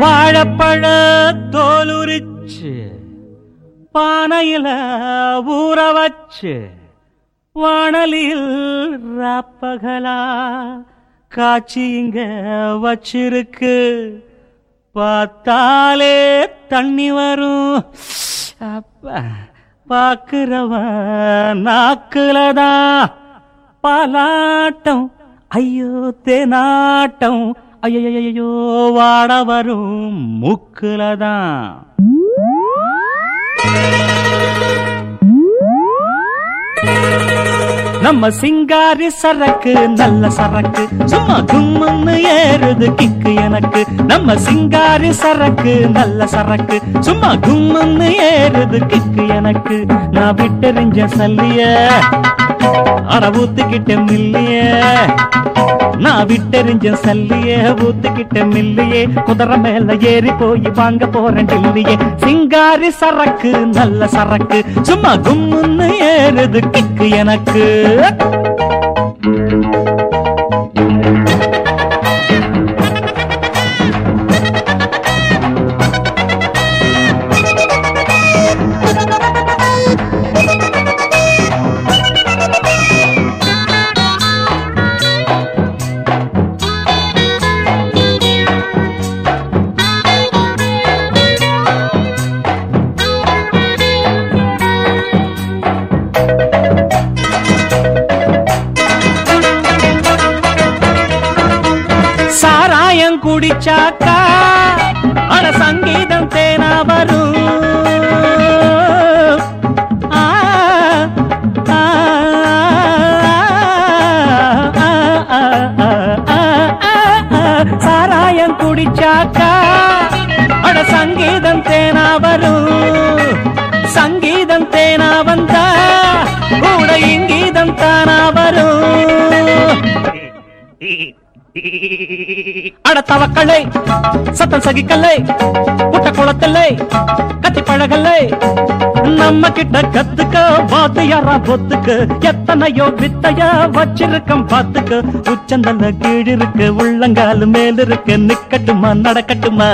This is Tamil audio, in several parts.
வாழப்பழ தோலுரிச்சு பானையில ஊற வச்சு வானலில் ராப்பகலா காட்சி இங்க வச்சிருக்கு. பார்த்தாலே தண்ணி வரும். அப்ப பாக்குறவன் நாக்குலதான் பாலாட்டம் ஐயோ தேனாட்டம். ஐயோ வாட வரும் மூக்குலதான். நம்ம சிங்காரி சரக்கு நல்ல சரக்கு. சும்மா கும்முன்னு ஏறுது கிக்கு எனக்கு. நம்ம சிங்காரி சரக்கு நல்ல சரக்கு. சும்மா கும்முன்னு ஏறுது கிக்கு எனக்கு. நான் விட்டெறிஞ்ச சல்லிய அட ஊத்துக்கிட்ட மில்லிய. நான் விட்டெறிஞ்ச சல்லியே ஊத்துக்கிட்ட மில்லியே குதிரை மேல ஏறி போய் வாங்க போறேன் டில்லியே. சிங்காரி சரக்கு நல்ல சரக்கு சும்மா கும்முன்னு ஏறுது கிக்கு எனக்கு. சாராயம் குடிச்சாக்கா அட சங்கீதம் தேனா வரும் சாராயம் குடிச்சாக்கா அட சங்கீதம் தேனா வரும் சங்கீதம் தேனா வந்தா கூட இங்கீதம் தானா வரும் அட சத்தம் சகிக்கலை புட்ட குளத்தில்லை கத்தி பழகலை நம்ம கிட்ட கத்துக்க வாத்தியாரா பொத்துக்கு. எத்தனையோ வித்தையா வச்சிருக்கம் பாத்துக்கு உச்சந்தல கீழ் இருக்கு உள்ளங்கால் மேல் இருக்கு நிக்கட்டுமா நடக்கட்டுமா?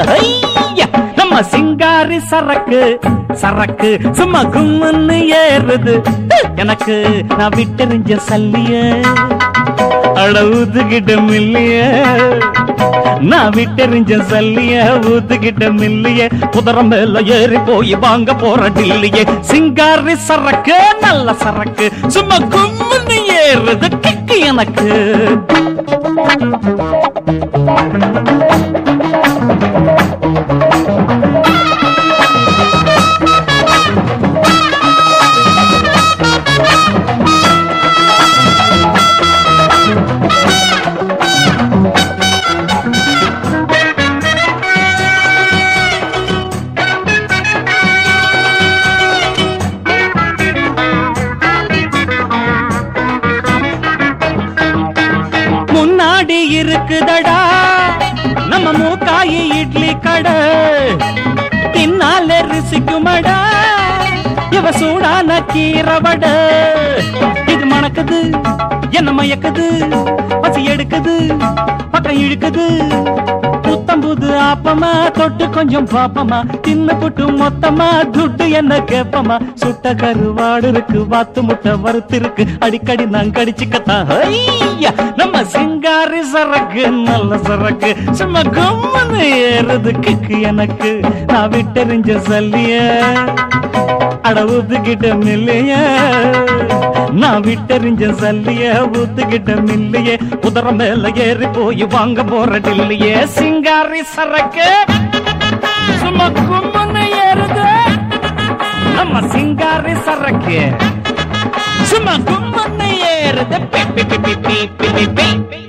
நம்ம சிங்காரி சரக்கு சரக்கு சும்மா கும்முன்னு ஏறுது. எனக்கு நான் விட்டெறிஞ்ச சல்லியே. அட ஊத்துக்கிட்ட மில்லிய. நான் விட்டெறிஞ்ச சல்லிய ஊத்துக்கிட்ட மில்லிய. குதிரை மேல ஏறி போய் வாங்க போற டில்லிய. சிங்காரி சரக்கு நல்ல சரக்கு. சும்மா கும்முன்னு ஏறுது கிக்கு எனக்கு. முன்னாடி நம்ம மூக்காயி இட்லி கடை. தின்னாலே ரிசிக்குமடா. இவ சூடான கீரவட இது மணக்குது என்ன மயக்குது? பசி எடுக்குது பக்கம் இழுக்குது. புத்தம் புது ஆப்பமா தொட்டு கொஞ்சம் பாப்பமா. தின்னு புட்டு மொத்தமா துட்டு என்ன கேப்பமா. சுட்ட கருவாடு இருக்கு வாத்து முட்டை வறுத்து இருக்கு. அடிக்கடி நான் கடிச்சுக்கத்தான் நம்ம சிங்காரி சரக்கு நல்ல சரக்கு. சும்மா கும்மனு ஏறுது கிக்கு எனக்கு. நான் விட்டெறிஞ்ச சல்லிய அட ஊத்துக்கிட்ட மில்லைய. நான் விட்டறிஞ்ச சல்லிய ஊத்துக்கிட்ட மில்லையே குதிரை மேல ஏறி போய் வாங்க போற டில்லியே. சிங்காரி சரக்கு சும்மா கும்மன்னு ஏறுது. நம்ம சிங்காரி சரக்கு. சும்மா கும்மன்னு ஏறுது. B, B, B, B,